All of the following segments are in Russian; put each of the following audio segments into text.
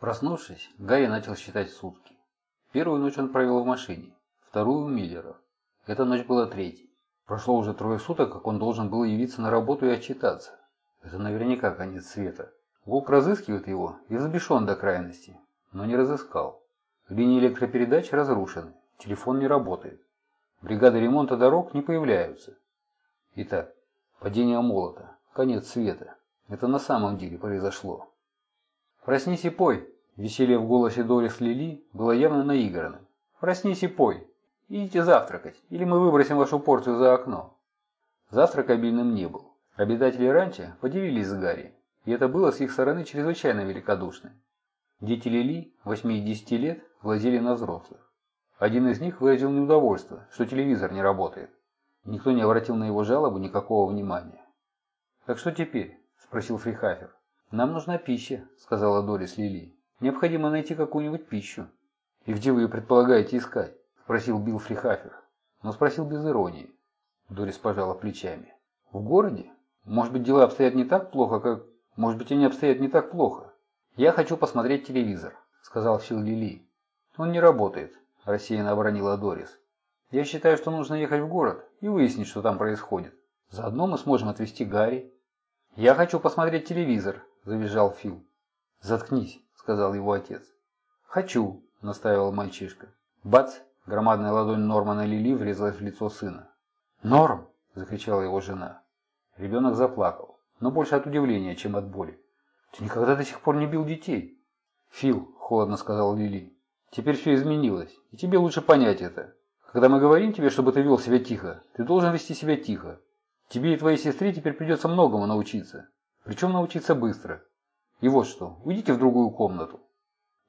Проснувшись, Гарри начал считать сутки. Первую ночь он провел в машине, вторую у Миллеров. Эта ночь была третьей. Прошло уже трое суток, как он должен был явиться на работу и отчитаться. Это наверняка конец света. Волк разыскивает его и взбешен до крайности, но не разыскал. Линии электропередач разрушены, телефон не работает. Бригады ремонта дорог не появляются. Итак, падение молота, конец света. Это на самом деле произошло. «Проснись и пой!» Веселье в голосе Дорис Лили было явно наигранным. «Проснись и пой! Идите завтракать, или мы выбросим вашу порцию за окно!» Завтрак обильным не был. Обитатели ранчо подивились с Гарри, и это было с их стороны чрезвычайно великодушно. Дети Лили, 8 и 10 лет, глазели на взрослых. Один из них выразил неудовольство, что телевизор не работает. Никто не обратил на его жалобу никакого внимания. «Так что теперь?» – спросил Фрихафер. «Нам нужна пища», – сказала Дорис Лили. «Необходимо найти какую-нибудь пищу». «И где вы ее предполагаете искать?» – спросил Билл Фрихафер. Но спросил без иронии. Дорис пожала плечами. «В городе? Может быть, дела обстоят не так плохо, как... Может быть, они обстоят не так плохо. Я хочу посмотреть телевизор», – сказал Фил Лили. «Он не работает», – рассеянно обронила Дорис. «Я считаю, что нужно ехать в город и выяснить, что там происходит. Заодно мы сможем отвезти Гарри». «Я хочу посмотреть телевизор», – завизжал Фил. «Заткнись», – сказал его отец. «Хочу», – настаивал мальчишка. Бац! Громадная ладонь Нормана Лили врезалась в лицо сына. «Норм!» – закричала его жена. Ребенок заплакал, но больше от удивления, чем от боли. «Ты никогда до сих пор не бил детей!» «Фил», – холодно сказал Лили, – «теперь все изменилось, и тебе лучше понять это. Когда мы говорим тебе, чтобы ты вел себя тихо, ты должен вести себя тихо. Тебе и твоей сестре теперь придется многому научиться. Причем научиться быстро. И вот что, уйдите в другую комнату.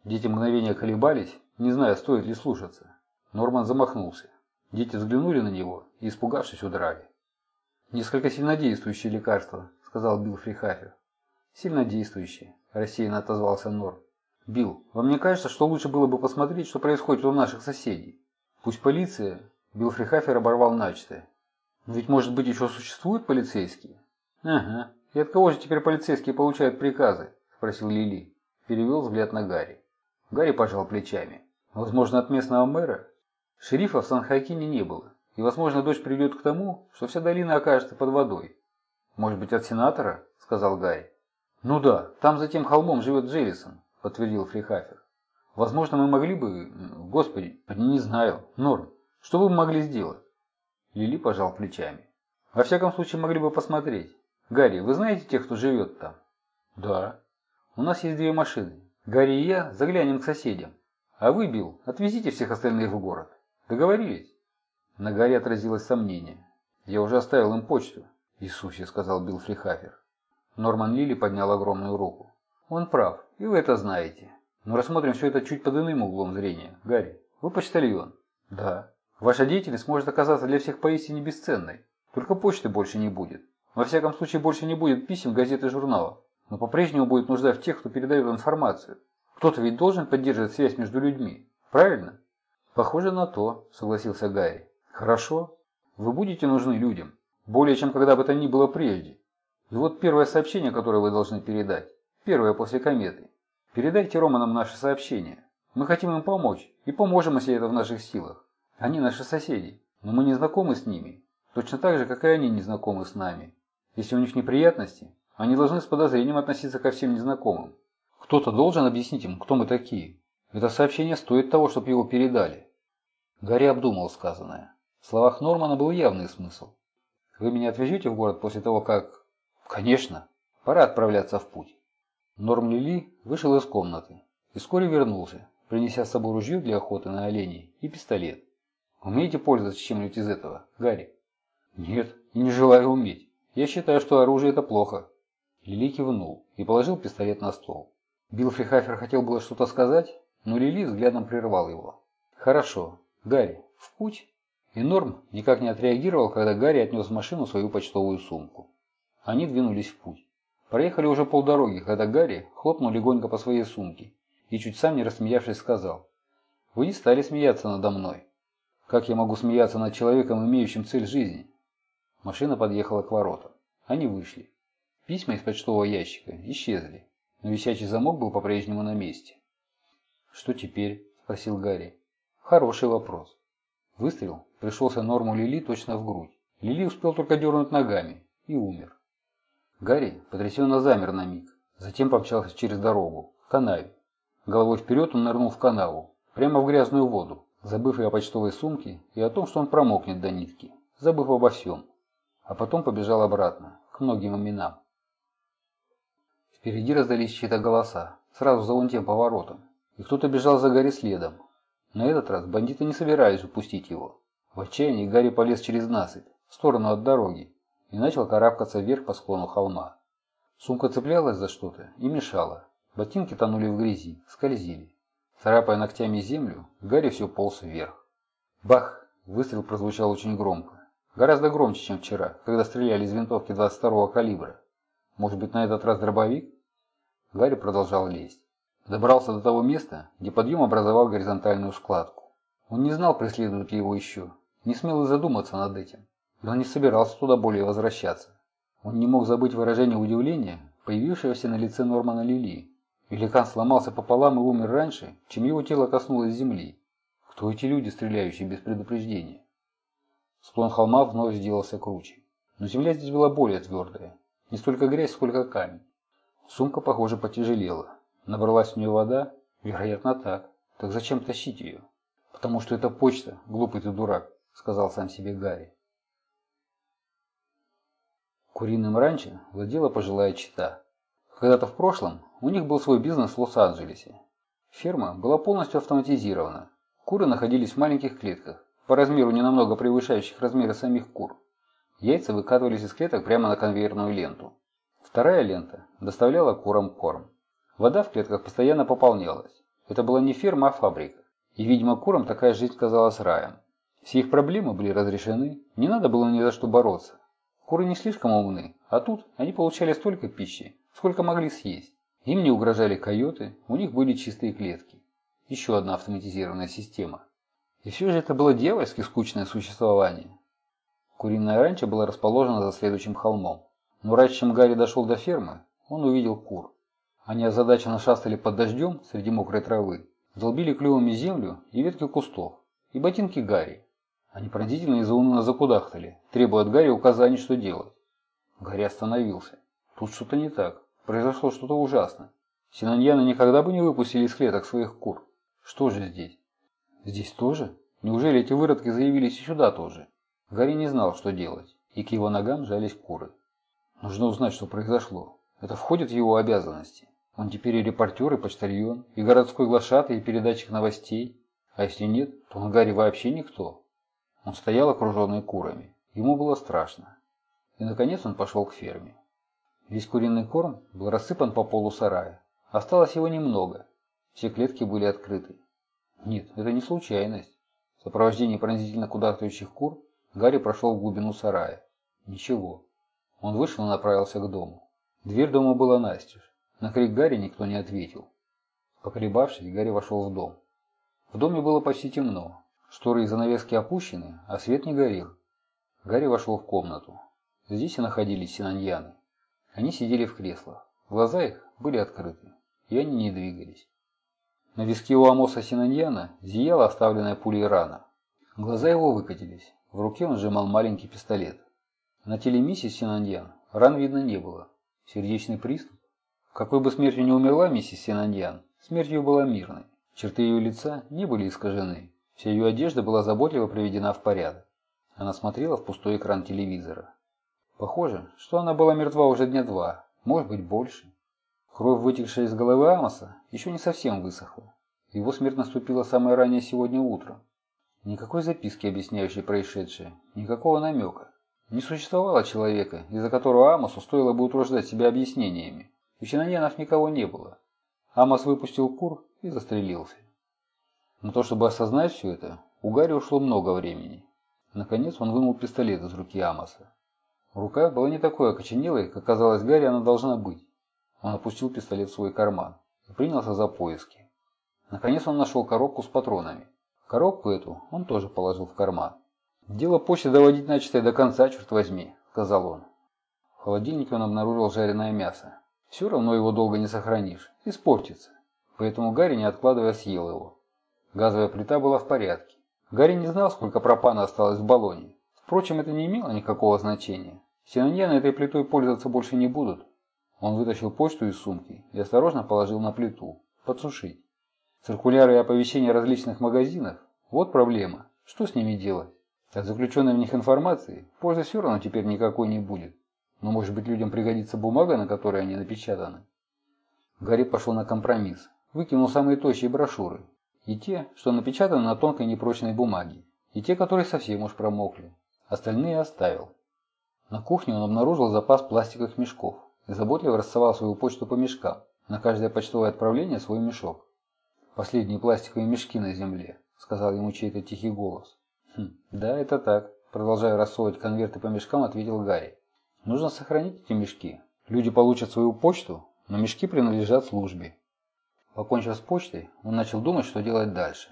Дети мгновения колебались, не зная, стоит ли слушаться. Норман замахнулся. Дети взглянули на него и, испугавшись, удрали. «Несколько сильнодействующее лекарство», — сказал Билл Фрихафер. «Сильнодействующее», — рассеянно отозвался Норм. «Билл, вам не кажется, что лучше было бы посмотреть, что происходит у наших соседей? Пусть полиция...» Билл Фрихафер оборвал начатое. «Но ведь, может быть, еще существуют полицейские?» «Ага. И от кого же теперь полицейские получают приказы?» – спросил Лили. Перевел взгляд на Гарри. Гарри пожал плечами. «Возможно, от местного мэра?» Шерифа в Сан-Хакине не было. И, возможно, дочь приведет к тому, что вся долина окажется под водой. «Может быть, от сенатора?» – сказал Гарри. «Ну да, там за тем холмом живет Джеллисон», – подтвердил Фрихафер. «Возможно, мы могли бы... Господи, не знаю. Норм, что вы могли сделать?» Лили пожал плечами. «Во всяком случае, могли бы посмотреть. Гарри, вы знаете тех, кто живет там?» «Да». «У нас есть две машины. Гарри и я заглянем к соседям. А вы, Билл, отвезите всех остальных в город. Договорились?» На Гарри отразилось сомнение. «Я уже оставил им почту», – Иисусе, – сказал Билл Фрихафер. Норман Лили поднял огромную руку. «Он прав, и вы это знаете. Но рассмотрим все это чуть под иным углом зрения. Гарри, вы почтальон?» «Да». «Ваша деятельность может оказаться для всех поистине бесценной. Только почты больше не будет. Во всяком случае, больше не будет писем, газет и журналов. Но по-прежнему будет нужда в тех, кто передает информацию. Кто-то ведь должен поддерживать связь между людьми. Правильно? Похоже на то, согласился Гарри. Хорошо. Вы будете нужны людям. Более, чем когда бы то ни было прежде. И вот первое сообщение, которое вы должны передать. Первое после кометы. Передайте Романам наше сообщение. Мы хотим им помочь. И поможем, если это в наших силах. Они наши соседи. Но мы не знакомы с ними. Точно так же, как и они не знакомы с нами. Если у них неприятности, они должны с подозрением относиться ко всем незнакомым. Кто-то должен объяснить им, кто мы такие. Это сообщение стоит того, чтобы его передали. Гарри обдумал сказанное. В словах Нормана был явный смысл. «Вы меня отвезете в город после того, как...» «Конечно. Пора отправляться в путь». Норм Лили вышел из комнаты и вскоре вернулся, принеся с собой ружье для охоты на оленей и пистолет. «Умеете пользоваться чем-нибудь из этого, Гарри?» «Нет, и не желаю уметь. Я считаю, что оружие это плохо. Лили кивнул и положил пистолет на стол. Билл Фрихафер хотел было что-то сказать, но Лили взглядом прервал его. Хорошо. Гарри, в путь? И Норм никак не отреагировал, когда Гарри отнес в машину свою почтовую сумку. Они двинулись в путь. Проехали уже полдороги, когда Гарри хлопнул легонько по своей сумке и чуть сам не рассмеявшись сказал. «Вы не стали смеяться надо мной. Как я могу смеяться над человеком, имеющим цель жизни?» Машина подъехала к воротам. Они вышли. Письма из почтового ящика исчезли, но висячий замок был по-прежнему на месте. «Что теперь?» – спросил Гарри. «Хороший вопрос». Выстрел пришелся Норму Лили точно в грудь. Лили успел только дернуть ногами и умер. Гарри потрясенно замер на миг, затем помчался через дорогу, к канаве. Головой вперед он нырнул в канаву, прямо в грязную воду, забыв и о почтовой сумке, и о том, что он промокнет до нитки, забыв обо всем. А потом побежал обратно, к многим именам. Впереди раздались чьи-то голоса, сразу за вон тем поворотом, и кто-то бежал за Гарри следом. На этот раз бандиты не собирались упустить его. В отчаянии Гарри полез через насыпь, в сторону от дороги, и начал карабкаться вверх по склону холма. Сумка цеплялась за что-то и мешала. Ботинки тонули в грязи, скользили. Царапая ногтями землю, Гарри все полз вверх. Бах! Выстрел прозвучал очень громко. Гораздо громче, чем вчера, когда стреляли из винтовки 22-го калибра. Может быть, на этот раз дробовик? Гарри продолжал лезть. Добрался до того места, где подъем образовал горизонтальную складку. Он не знал, преследуют ли его еще, не смел и задуматься над этим, но не собирался туда более возвращаться. Он не мог забыть выражение удивления, появившегося на лице Нормана Лили. Великан сломался пополам и умер раньше, чем его тело коснулось земли. Кто эти люди, стреляющие без предупреждения? Склон холма вновь сделался круче. Но земля здесь была более твердая. Не столько грязь, сколько камень. Сумка, похоже, потяжелела. Набралась в нее вода? Вероятно, так. Так зачем тащить ее? Потому что это почта, глупый ты дурак, сказал сам себе Гарри. Куриным ранчо владела пожилая чита. Когда-то в прошлом у них был свой бизнес в Лос-Анджелесе. Ферма была полностью автоматизирована. Куры находились в маленьких клетках, по размеру не намного превышающих размеры самих кур. Яйца выкатывались из клеток прямо на конвейерную ленту. Вторая лента доставляла курам корм. Вода в клетках постоянно пополнялась. Это была не ферма, а фабрика. И, видимо, курам такая жизнь казалась раем. Все их проблемы были разрешены, не надо было ни за что бороться. Куры не слишком умны, а тут они получали столько пищи, сколько могли съесть. Им не угрожали койоты, у них были чистые клетки. Еще одна автоматизированная система. И все же это было дьявольски скучное существование. Куриное ранчо было расположено за следующим холмом. Но раньше, чем Гарри дошел до фермы, он увидел кур. Они озадаченно шастали под дождем среди мокрой травы, долбили клювами землю и ветки кустов, и ботинки Гарри. Они пронзительно и заунывно закудахтали, требуя от Гарри указаний, что делать. Гарри остановился. Тут что-то не так. Произошло что-то ужасное. Синаньяны никогда бы не выпустили из клеток своих кур. Что же здесь? Здесь тоже? Неужели эти выродки заявились и сюда тоже? Гарри не знал, что делать, и к его ногам жались куры. Нужно узнать, что произошло. Это входит в его обязанности. Он теперь и репортер, и почтальон, и городской глашатый, и передатчик новостей. А если нет, то он Гарри вообще никто. Он стоял окруженный курами. Ему было страшно. И, наконец, он пошел к ферме. Весь куриный корм был рассыпан по полу сарая. Осталось его немного. Все клетки были открыты. Нет, это не случайность. В сопровождении пронзительно кудахтающих кур Гарри прошел в глубину сарая. Ничего. Он вышел и направился к дому. Дверь дома была настежь. На крик Гарри никто не ответил. Поколебавшись, Гарри вошел в дом. В доме было почти темно. Шторы и занавески опущены, а свет не горел. Гарри вошел в комнату. Здесь и находились синаньяны. Они сидели в креслах. Глаза их были открыты, и они не двигались. На виске у Амоса Синаньяна зияла оставленная пулей рана. Глаза его выкатились. В руке он сжимал маленький пистолет. На теле миссис Синаньян ран видно не было. Сердечный приступ? Какой бы смертью не умерла миссис Синаньян, смерть ее была мирной. Черты ее лица не были искажены. Вся ее одежда была заботливо приведена в порядок. Она смотрела в пустой экран телевизора. Похоже, что она была мертва уже дня два, может быть больше. Кровь, вытекшая из головы Амоса, еще не совсем высохла. Его смерть наступила самое раннее сегодня утром. Никакой записки, объясняющей происшедшее, никакого намека. Не существовало человека, из-за которого Амосу стоило бы утруждать себя объяснениями. У Чинаньянов никого не было. Амос выпустил кур и застрелился. На то, чтобы осознать все это, у Гарри ушло много времени. Наконец он вынул пистолет из руки Амоса. Рука была не такой окоченелой, как казалось Гарри она должна быть. Он опустил пистолет в свой карман и принялся за поиски. Наконец он нашел коробку с патронами. Коробку эту он тоже положил в карман. «Дело почты доводить начатое до конца, черт возьми», — сказал он. В холодильнике он обнаружил жареное мясо. Все равно его долго не сохранишь, испортится. поэтому Гарри, не откладывая, съел его. Газовая плита была в порядке. Гарри не знал, сколько пропана осталось в баллоне. Впрочем, это не имело никакого значения. Синоньяны этой плитой пользоваться больше не будут. Он вытащил почту из сумки и осторожно положил на плиту. Подсушить. Циркуляры и оповещения различных магазинов – вот проблема. Что с ними делать? От заключенной в них информации пользы все равно теперь никакой не будет. Но может быть людям пригодится бумага, на которой они напечатаны? Гарри пошел на компромисс. Выкинул самые тощие брошюры. И те, что напечатаны на тонкой непрочной бумаге. И те, которые совсем уж промокли. Остальные оставил. На кухне он обнаружил запас пластиковых мешков заботливо рассовал свою почту по мешкам. На каждое почтовое отправление свой мешок. «Последние пластиковые мешки на земле», — сказал ему чей-то тихий голос. «Хм, да, это так», — продолжая рассовывать конверты по мешкам, ответил Гарри. «Нужно сохранить эти мешки. Люди получат свою почту, но мешки принадлежат службе». Покончив с почтой, он начал думать, что делать дальше.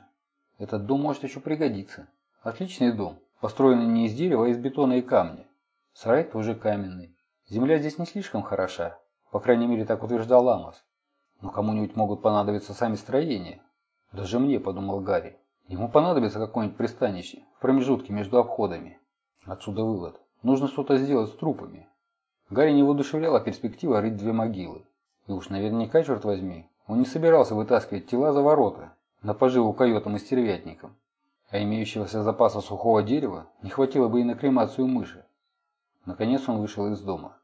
Этот дом может еще пригодиться. Отличный дом, построенный не из дерева, а из бетона и камня. Сарай тоже каменный. Земля здесь не слишком хороша, по крайней мере так утверждал Ламос. Но кому-нибудь могут понадобиться сами строения. Даже мне, подумал Гарри. Ему понадобится какое-нибудь пристанище в промежутке между обходами. Отсюда вывод. Нужно что-то сделать с трупами. Гарри не воодушевляла перспектива рыть две могилы. И уж наверняка, черт возьми, он не собирался вытаскивать тела за ворота, на поживу койотам и стервятникам. А имеющегося запаса сухого дерева не хватило бы и на кремацию мыши. Наконец он вышел из дома.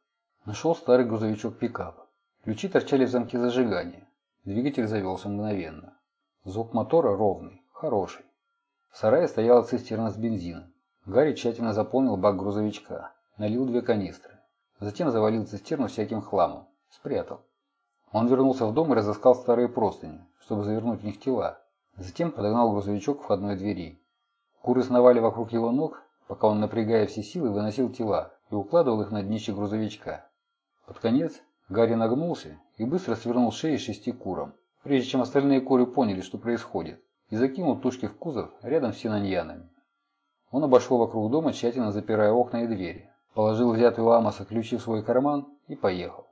Нашел старый грузовичок-пикап. Ключи торчали в замке зажигания. Двигатель завелся мгновенно. Звук мотора ровный, хороший. В сарае стояла цистерна с бензином. Гарри тщательно заполнил бак грузовичка, налил две канистры. Затем завалил цистерну всяким хламом. Спрятал. Он вернулся в дом и разыскал старые простыни, чтобы завернуть в них тела. Затем подогнал грузовичок к входной двери. Куры сновали вокруг его ног, пока он, напрягая все силы, выносил тела и укладывал их на днище грузовичка. Под конец Гарри нагнулся и быстро свернул шеи шести курам, прежде чем остальные куры поняли, что происходит, и закинул тушки в кузов рядом с синаньянами. Он обошел вокруг дома, тщательно запирая окна и двери, положил взятый у Амоса ключи в свой карман и поехал.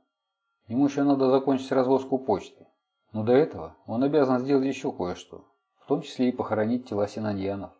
Ему еще надо закончить развозку почты, но до этого он обязан сделать еще кое-что, в том числе и похоронить тела синаньянов.